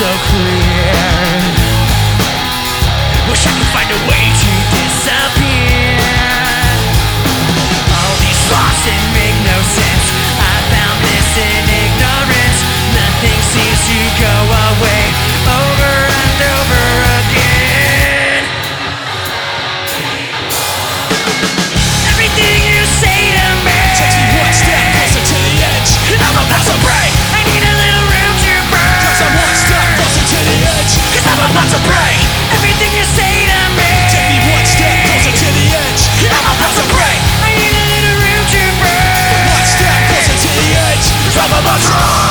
so clear. I'm a drug!